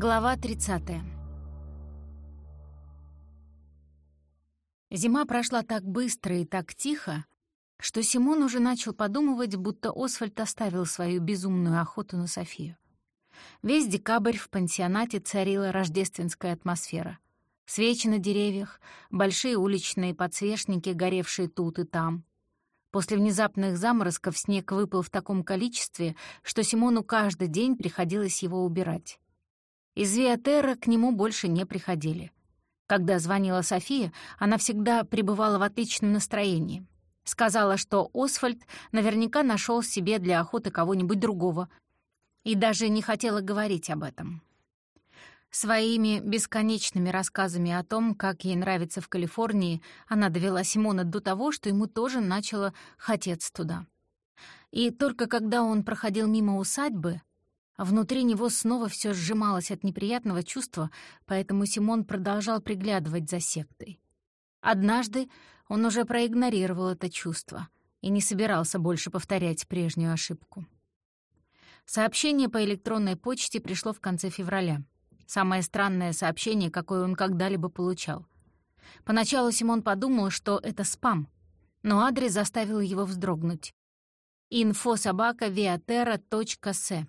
Глава 30. Зима прошла так быстро и так тихо, что Симон уже начал подумывать, будто Освальд оставил свою безумную охоту на Софию. Весь декабрь в пансионате царила рождественская атмосфера. Свечи на деревьях, большие уличные подсвечники, горевшие тут и там. После внезапных заморозков снег выпал в таком количестве, что Симону каждый день приходилось его убирать. Из Виатера к нему больше не приходили. Когда звонила София, она всегда пребывала в отличном настроении. Сказала, что Освальд наверняка нашел себе для охоты кого-нибудь другого, и даже не хотела говорить об этом. Своими бесконечными рассказами о том, как ей нравится в Калифорнии, она довела Симона до того, что ему тоже начало хотеться туда. И только когда он проходил мимо усадьбы, внутри него снова все сжималось от неприятного чувства, поэтому Симон продолжал приглядывать за сектой. Однажды он уже проигнорировал это чувство и не собирался больше повторять прежнюю ошибку. Сообщение по электронной почте пришло в конце февраля. Самое странное сообщение, какое он когда-либо получал. Поначалу Симон подумал, что это спам, но адрес заставил его вздрогнуть. infosobaka.viatera.se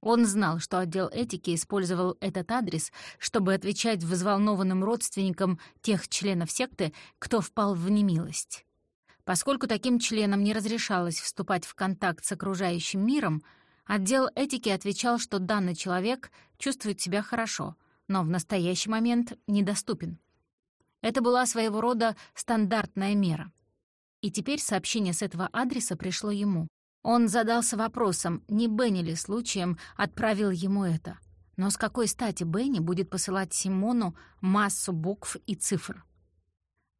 Он знал, что отдел этики использовал этот адрес, чтобы отвечать взволнованным родственникам тех членов секты, кто впал в немилость. Поскольку таким членам не разрешалось вступать в контакт с окружающим миром, Отдел этики отвечал, что данный человек чувствует себя хорошо, но в настоящий момент недоступен. Это была своего рода стандартная мера. И теперь сообщение с этого адреса пришло ему. Он задался вопросом, не Бенни ли случаем отправил ему это. Но с какой стати Бенни будет посылать Симону массу букв и цифр?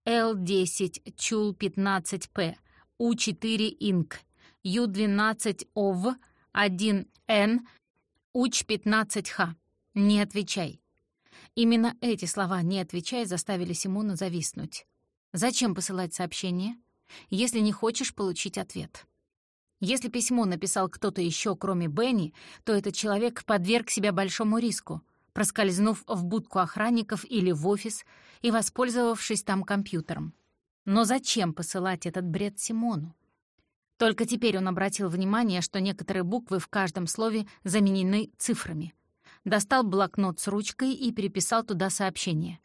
Л10, Чул-15П, У4 Инк, Ю12 ОВ, 1Н, УЧ-15Х. Не отвечай. Именно эти слова «не отвечай» заставили Симона зависнуть. Зачем посылать сообщение, если не хочешь получить ответ? Если письмо написал кто-то еще, кроме Бенни, то этот человек подверг себя большому риску, проскользнув в будку охранников или в офис и воспользовавшись там компьютером. Но зачем посылать этот бред Симону? Только теперь он обратил внимание, что некоторые буквы в каждом слове заменены цифрами. Достал блокнот с ручкой и переписал туда сообщение.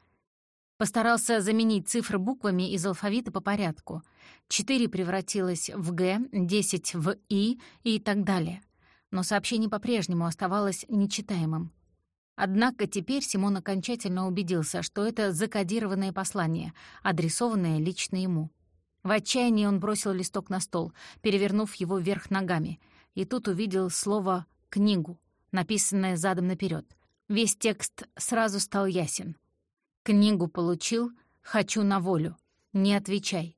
Постарался заменить цифры буквами из алфавита по порядку. Четыре превратилось в «Г», десять в «И» и так далее. Но сообщение по-прежнему оставалось нечитаемым. Однако теперь Симон окончательно убедился, что это закодированное послание, адресованное лично ему. В отчаянии он бросил листок на стол, перевернув его вверх ногами, и тут увидел слово «книгу», написанное задом наперед. Весь текст сразу стал ясен. «Книгу получил, хочу на волю. Не отвечай».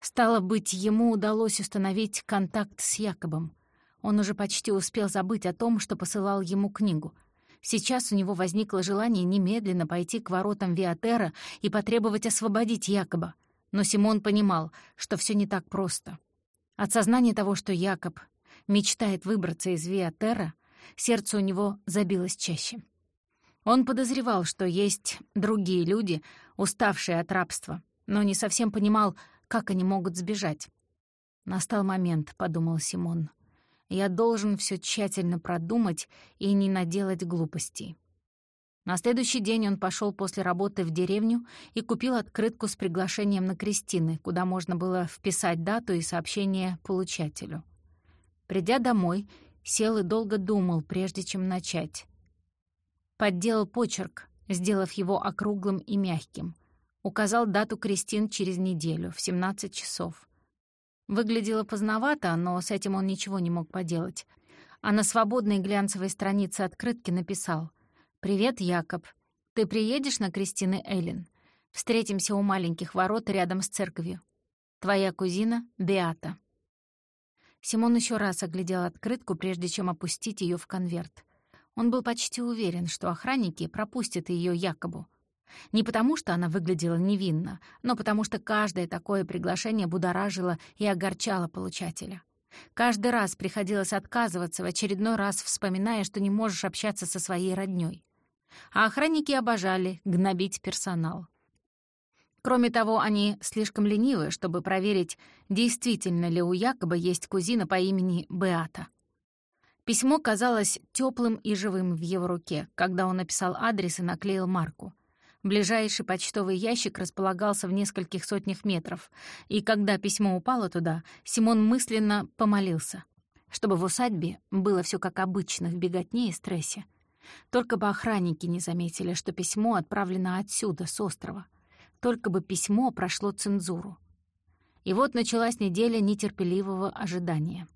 Стало быть, ему удалось установить контакт с Якобом. Он уже почти успел забыть о том, что посылал ему книгу. Сейчас у него возникло желание немедленно пойти к воротам Виатера и потребовать освободить Якоба. Но Симон понимал, что все не так просто. От сознания того, что Якоб мечтает выбраться из Виатерра, сердце у него забилось чаще. Он подозревал, что есть другие люди, уставшие от рабства, но не совсем понимал, как они могут сбежать. «Настал момент», — подумал Симон. «Я должен все тщательно продумать и не наделать глупостей». На следующий день он пошел после работы в деревню и купил открытку с приглашением на крестины, куда можно было вписать дату и сообщение получателю. Придя домой, сел и долго думал, прежде чем начать. Подделал почерк, сделав его округлым и мягким. Указал дату крестин через неделю, в 17 часов. Выглядело поздновато, но с этим он ничего не мог поделать. А на свободной глянцевой странице открытки написал «Привет, Якоб. Ты приедешь на Кристины Эллен? Встретимся у маленьких ворот рядом с церковью. Твоя кузина Беата». Симон еще раз оглядел открытку, прежде чем опустить ее в конверт. Он был почти уверен, что охранники пропустят ее Якобу. Не потому, что она выглядела невинно, но потому что каждое такое приглашение будоражило и огорчало получателя. Каждый раз приходилось отказываться, в очередной раз вспоминая, что не можешь общаться со своей роднёй. А охранники обожали гнобить персонал. Кроме того, они слишком ленивы, чтобы проверить, действительно ли у Якоба есть кузина по имени Беата. Письмо казалось теплым и живым в его руке, когда он написал адрес и наклеил марку. Ближайший почтовый ящик располагался в нескольких сотнях метров, и когда письмо упало туда, Симон мысленно помолился, чтобы в усадьбе было все как обычно в беготне и стрессе. Только бы охранники не заметили, что письмо отправлено отсюда, с острова. Только бы письмо прошло цензуру. И вот началась неделя нетерпеливого ожидания.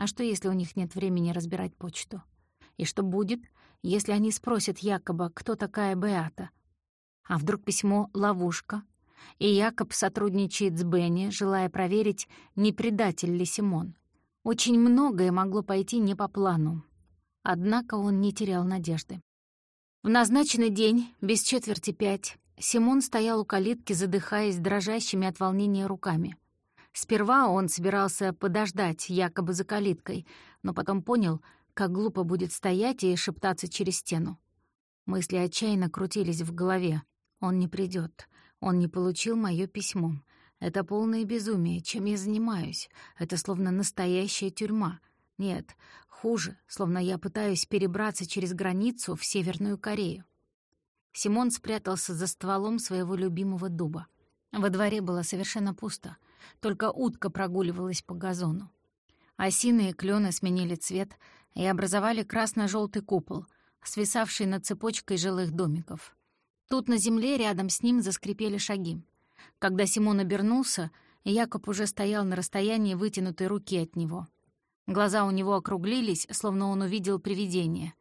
А что, если у них нет времени разбирать почту? И что будет, если они спросят якобы, кто такая Беата? А вдруг письмо — ловушка? И Якоб сотрудничает с Бенни, желая проверить, не предатель ли Симон. Очень многое могло пойти не по плану. Однако он не терял надежды. В назначенный день, без четверти пять, Симон стоял у калитки, задыхаясь дрожащими от волнения руками. Сперва он собирался подождать якобы за калиткой, но потом понял, как глупо будет стоять и шептаться через стену. Мысли отчаянно крутились в голове. Он не придет, он не получил моё письмо. Это полное безумие, чем я занимаюсь. Это словно настоящая тюрьма. Нет, хуже, словно я пытаюсь перебраться через границу в Северную Корею. Симон спрятался за стволом своего любимого дуба. Во дворе было совершенно пусто, только утка прогуливалась по газону. Осины и клёны сменили цвет и образовали красно желтый купол, свисавший над цепочкой жилых домиков. Тут на земле рядом с ним заскрипели шаги. Когда Симон обернулся, Якоб уже стоял на расстоянии вытянутой руки от него. Глаза у него округлились, словно он увидел привидение.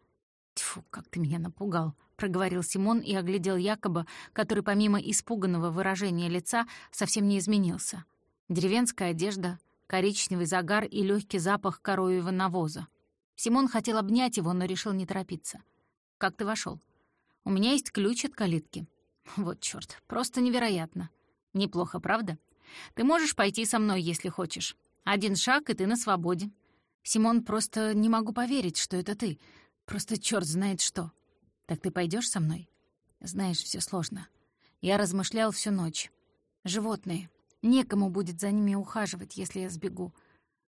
«Тьфу, как ты меня напугал!» проговорил Симон и оглядел Якоба, который помимо испуганного выражения лица совсем не изменился. Деревенская одежда, коричневый загар и легкий запах коровьего навоза. Симон хотел обнять его, но решил не торопиться. «Как ты вошел? У меня есть ключ от калитки». «Вот чёрт, просто невероятно. Неплохо, правда? Ты можешь пойти со мной, если хочешь. Один шаг, и ты на свободе. Симон, просто не могу поверить, что это ты. Просто чёрт знает что. «Так ты пойдешь со мной?» «Знаешь, все сложно. Я размышлял всю ночь. Животные. Некому будет за ними ухаживать, если я сбегу.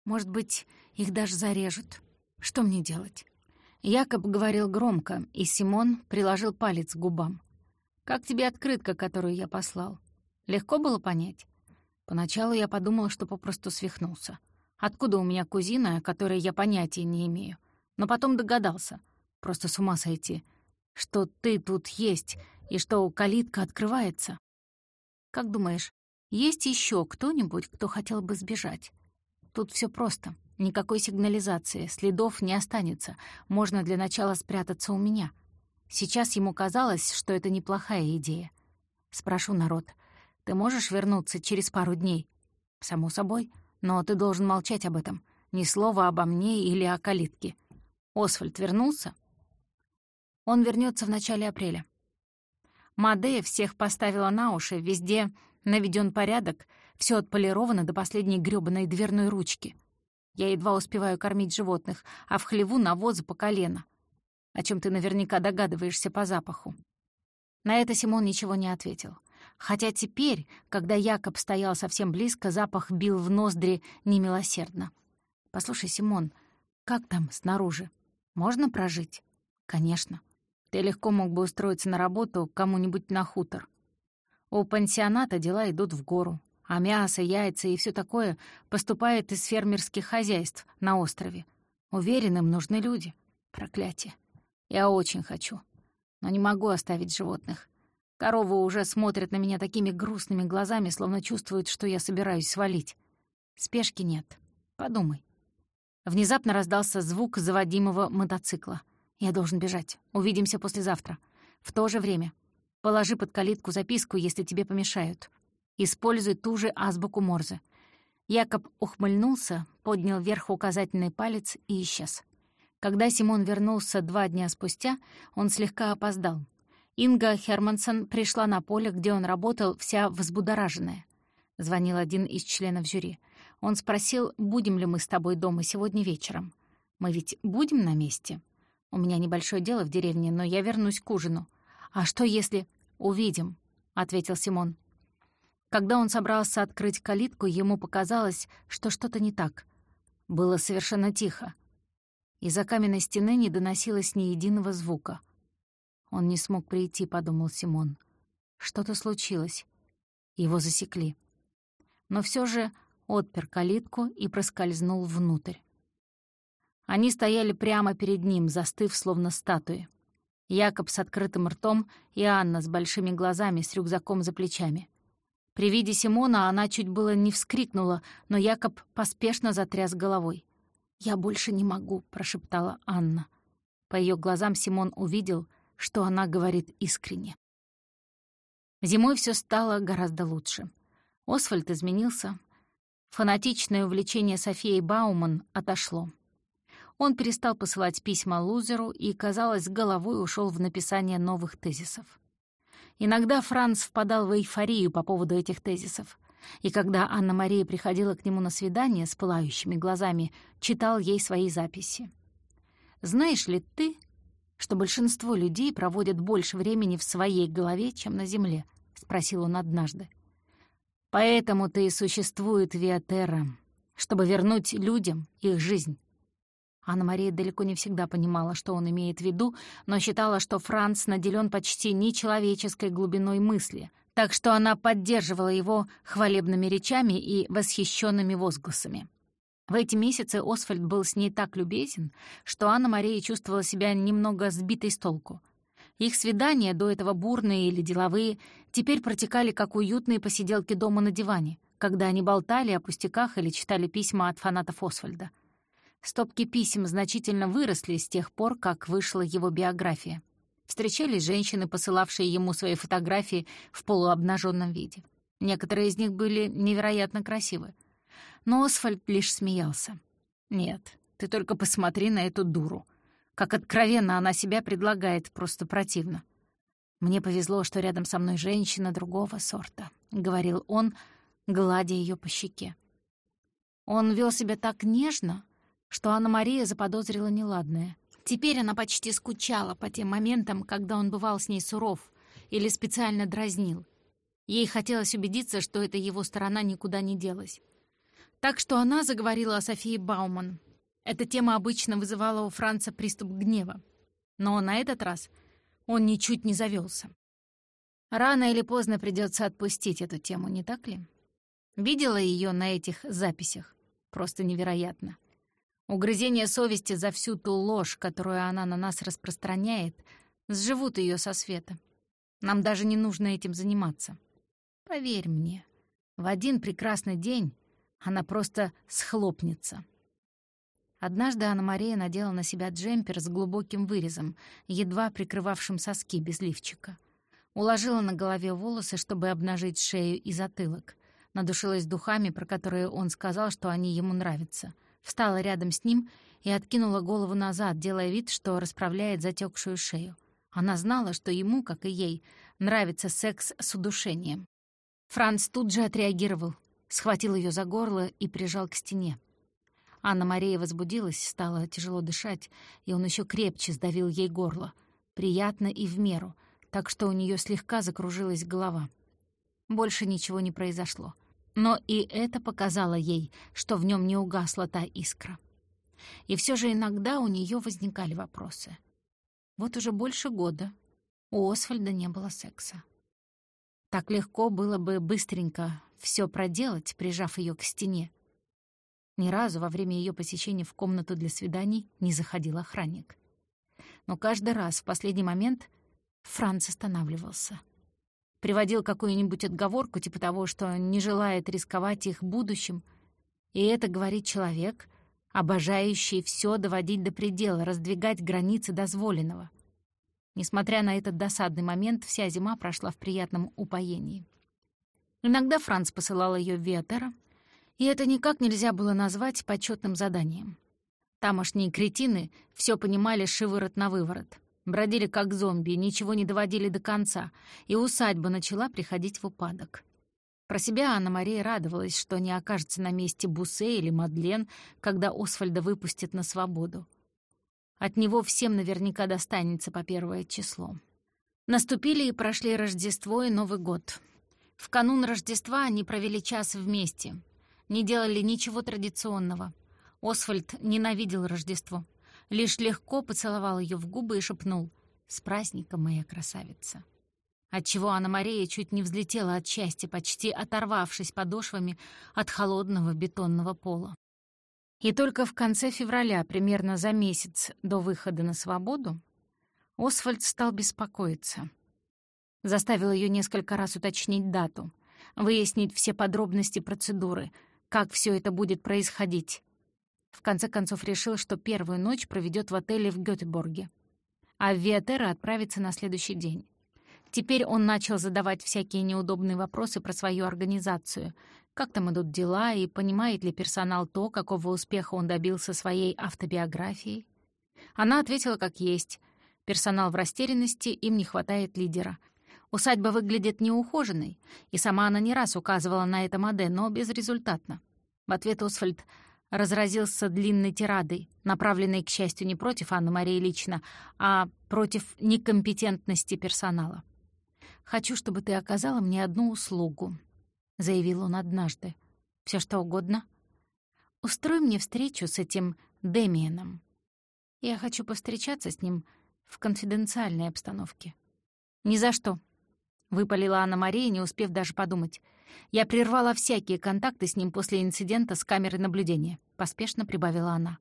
Может быть, их даже зарежут. Что мне делать?» Якоб говорил громко, и Симон приложил палец к губам. «Как тебе открытка, которую я послал? Легко было понять?» Поначалу я подумал, что попросту свихнулся. Откуда у меня кузина, о которой я понятия не имею? Но потом догадался. Просто с ума сойти что ты тут есть и что калитка открывается. Как думаешь, есть еще кто-нибудь, кто хотел бы сбежать? Тут все просто. Никакой сигнализации, следов не останется. Можно для начала спрятаться у меня. Сейчас ему казалось, что это неплохая идея. Спрошу народ, ты можешь вернуться через пару дней? Само собой, но ты должен молчать об этом. Ни слова обо мне или о калитке. Освальд вернулся? Он вернется в начале апреля. Мадея всех поставила на уши, везде наведен порядок, все отполировано до последней грёбаной дверной ручки. Я едва успеваю кормить животных, а в хлеву навоз по колено. О чем ты наверняка догадываешься по запаху. На это Симон ничего не ответил. Хотя теперь, когда Якоб стоял совсем близко, запах бил в ноздри немилосердно. «Послушай, Симон, как там снаружи? Можно прожить?» «Конечно. Ты легко мог бы устроиться на работу кому-нибудь на хутор. У пансионата дела идут в гору, а мясо, яйца и все такое поступает из фермерских хозяйств на острове. Уверенным нужны люди. Проклятие. Я очень хочу. Но не могу оставить животных. Коровы уже смотрят на меня такими грустными глазами, словно чувствуют, что я собираюсь свалить. Спешки нет. Подумай. Внезапно раздался звук заводимого мотоцикла. Я должен бежать. Увидимся послезавтра. В то же время. Положи под калитку записку, если тебе помешают. Используй ту же азбуку Морзе. Якоб ухмыльнулся, поднял вверх указательный палец и исчез. Когда Симон вернулся два дня спустя, он слегка опоздал. Инга Хермансон пришла на поле, где он работал, вся взбудораженная. Звонил один из членов жюри. Он спросил, будем ли мы с тобой дома сегодня вечером. Мы ведь будем на месте? У меня небольшое дело в деревне, но я вернусь к ужину. А что если... «Увидим», — ответил Симон. Когда он собрался открыть калитку, ему показалось, что что-то не так. Было совершенно тихо. Из-за каменной стены не доносилось ни единого звука. «Он не смог прийти», — подумал Симон. Что-то случилось. Его засекли. Но все же отпер калитку и проскользнул внутрь. Они стояли прямо перед ним, застыв, словно статуи. Якоб с открытым ртом и Анна с большими глазами с рюкзаком за плечами. При виде Симона она чуть было не вскрикнула, но Якоб поспешно затряс головой. «Я больше не могу», — прошептала Анна. По ее глазам Симон увидел, что она говорит искренне. Зимой все стало гораздо лучше. Освальд изменился. Фанатичное увлечение Софией Бауман отошло. Он перестал посылать письма лузеру и, казалось, головой ушел в написание новых тезисов. Иногда Франц впадал в эйфорию по поводу этих тезисов. И когда Анна-Мария приходила к нему на свидание с пылающими глазами, читал ей свои записи. «Знаешь ли ты, что большинство людей проводят больше времени в своей голове, чем на Земле?» — спросил он однажды. «Поэтому-то и существует Виатерра, чтобы вернуть людям их жизнь». Анна-Мария далеко не всегда понимала, что он имеет в виду, но считала, что Франц наделен почти нечеловеческой глубиной мысли, так что она поддерживала его хвалебными речами и восхищенными возгласами. В эти месяцы Освальд был с ней так любезен, что Анна-Мария чувствовала себя немного сбитой с толку. Их свидания, до этого бурные или деловые, теперь протекали как уютные посиделки дома на диване, когда они болтали о пустяках или читали письма от фанатов Освальда — Стопки писем значительно выросли с тех пор, как вышла его биография. Встречались женщины, посылавшие ему свои фотографии в полуобнаженном виде. Некоторые из них были невероятно красивы. Но Освальд лишь смеялся. «Нет, ты только посмотри на эту дуру. Как откровенно она себя предлагает, просто противно. Мне повезло, что рядом со мной женщина другого сорта», — говорил он, гладя ее по щеке. Он вел себя так нежно, что Анна-Мария заподозрила неладное. Теперь она почти скучала по тем моментам, когда он бывал с ней суров или специально дразнил. Ей хотелось убедиться, что эта его сторона никуда не делась. Так что она заговорила о Софии Бауман. Эта тема обычно вызывала у Франца приступ гнева. Но на этот раз он ничуть не завелся. Рано или поздно придется отпустить эту тему, не так ли? Видела ее на этих записях? Просто невероятно. Угрызение совести за всю ту ложь, которую она на нас распространяет, сживут ее со света. Нам даже не нужно этим заниматься. Поверь мне, в один прекрасный день она просто схлопнется. Однажды Анна-Мария надела на себя джемпер с глубоким вырезом, едва прикрывавшим соски без лифчика. Уложила на голове волосы, чтобы обнажить шею и затылок. Надушилась духами, про которые он сказал, что они ему нравятся — встала рядом с ним и откинула голову назад, делая вид, что расправляет затекшую шею. Она знала, что ему, как и ей, нравится секс с удушением. Франц тут же отреагировал, схватил ее за горло и прижал к стене. Анна-Мария возбудилась, стала тяжело дышать, и он еще крепче сдавил ей горло. Приятно и в меру, так что у нее слегка закружилась голова. Больше ничего не произошло. Но и это показало ей, что в нем не угасла та искра. И все же иногда у нее возникали вопросы. Вот уже больше года у Освальда не было секса. Так легко было бы быстренько все проделать, прижав ее к стене. Ни разу во время ее посещения в комнату для свиданий не заходил охранник. Но каждый раз в последний момент Франц останавливался — приводил какую-нибудь отговорку типа того, что не желает рисковать их будущим. И это говорит человек, обожающий все доводить до предела, раздвигать границы дозволенного. Несмотря на этот досадный момент, вся зима прошла в приятном упоении. Иногда Франц посылал ее в Виатера, и это никак нельзя было назвать почетным заданием. Тамошние кретины все понимали шиворот на выворот. Бродили как зомби, ничего не доводили до конца, и усадьба начала приходить в упадок. Про себя Анна-Мария радовалась, что не окажется на месте Бусе или Мадлен, когда Освальда выпустят на свободу. От него всем наверняка достанется по первое число. Наступили и прошли Рождество и Новый год. В канун Рождества они провели час вместе. Не делали ничего традиционного. Освальд ненавидел Рождество. Лишь легко поцеловал ее в губы и шепнул «С праздником, моя красавица!» отчего Анна-Мария чуть не взлетела от счастья, почти оторвавшись подошвами от холодного бетонного пола. И только в конце февраля, примерно за месяц до выхода на свободу, Освальд стал беспокоиться. Заставил ее несколько раз уточнить дату, выяснить все подробности процедуры, как все это будет происходить. В конце концов решил, что первую ночь проведет в отеле в Гётеборге, а в Виатера отправится на следующий день. Теперь он начал задавать всякие неудобные вопросы про свою организацию. Как там идут дела, и понимает ли персонал то, какого успеха он добился своей автобиографией? Она ответила как есть. Персонал в растерянности, им не хватает лидера. Усадьба выглядит неухоженной, и сама она не раз указывала на это Маде, но безрезультатно. В ответ Освальд разразился длинной тирадой, направленной, к счастью, не против Анны Марии лично, а против некомпетентности персонала. «Хочу, чтобы ты оказала мне одну услугу», — заявил он однажды. Все что угодно. Устрой мне встречу с этим Демиеном. Я хочу повстречаться с ним в конфиденциальной обстановке». «Ни за что», — выпалила Анна-Мария, не успев даже подумать. «Я прервала всякие контакты с ним после инцидента с камерой наблюдения», — поспешно прибавила она.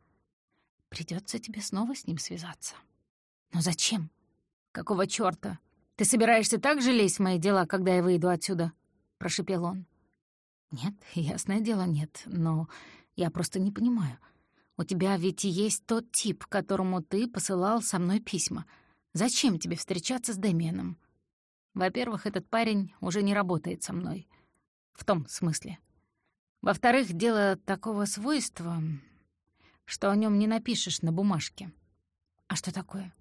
Придется тебе снова с ним связаться». «Но зачем? Какого чёрта? «Ты собираешься так же лезть в мои дела, когда я выйду отсюда?» — прошепел он. «Нет, ясное дело, нет, но я просто не понимаю. У тебя ведь есть тот тип, которому ты посылал со мной письма. Зачем тебе встречаться с Дэмиеном? Во-первых, этот парень уже не работает со мной. В том смысле. Во-вторых, дело такого свойства, что о нем не напишешь на бумажке. А что такое?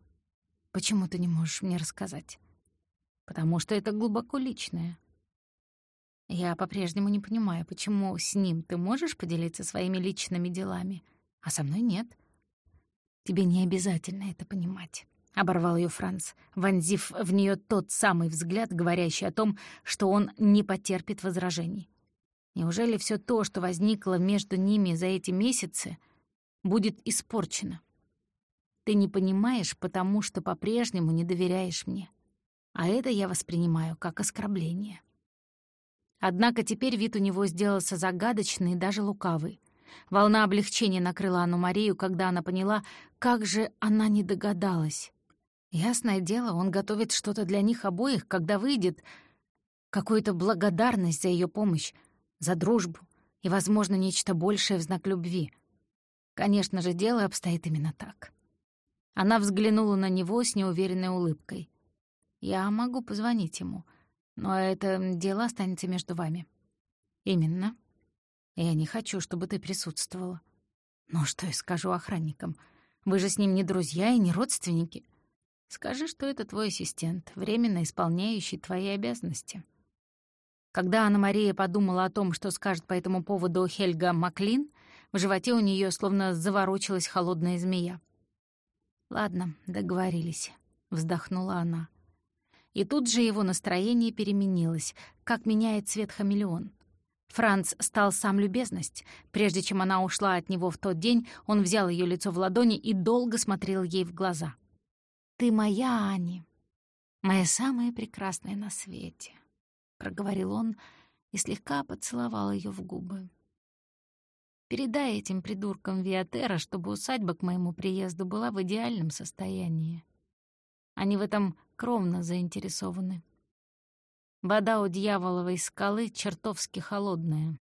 Почему ты не можешь мне рассказать? потому что это глубоко личное. Я по-прежнему не понимаю, почему с ним ты можешь поделиться своими личными делами, а со мной нет. Тебе не обязательно это понимать. — оборвал ее Франц, вонзив в нее тот самый взгляд, говорящий о том, что он не потерпит возражений. Неужели все то, что возникло между ними за эти месяцы, будет испорчено? Ты не понимаешь, потому что по-прежнему не доверяешь мне а это я воспринимаю как оскорбление. Однако теперь вид у него сделался загадочный и даже лукавый. Волна облегчения накрыла Анну Марию, когда она поняла, как же она не догадалась. Ясное дело, он готовит что-то для них обоих, когда выйдет. Какую-то благодарность за ее помощь, за дружбу и, возможно, нечто большее в знак любви. Конечно же, дело обстоит именно так. Она взглянула на него с неуверенной улыбкой. Я могу позвонить ему, но это дело останется между вами. Именно. Я не хочу, чтобы ты присутствовала. Ну что я скажу охранникам? Вы же с ним не друзья и не родственники. Скажи, что это твой ассистент, временно исполняющий твои обязанности. Когда Анна-Мария подумала о том, что скажет по этому поводу Хельга Маклин, в животе у нее словно заворочилась холодная змея. «Ладно, договорились», — вздохнула она. И тут же его настроение переменилось, как меняет цвет хамелеон. Франц стал сам любезность. Прежде чем она ушла от него в тот день, он взял ее лицо в ладони и долго смотрел ей в глаза. «Ты моя, Ани, моя самая прекрасная на свете», — проговорил он и слегка поцеловал ее в губы. «Передай этим придуркам Виатера, чтобы усадьба к моему приезду была в идеальном состоянии. Они в этом кровно заинтересованы. Вода у дьяволовой скалы чертовски холодная.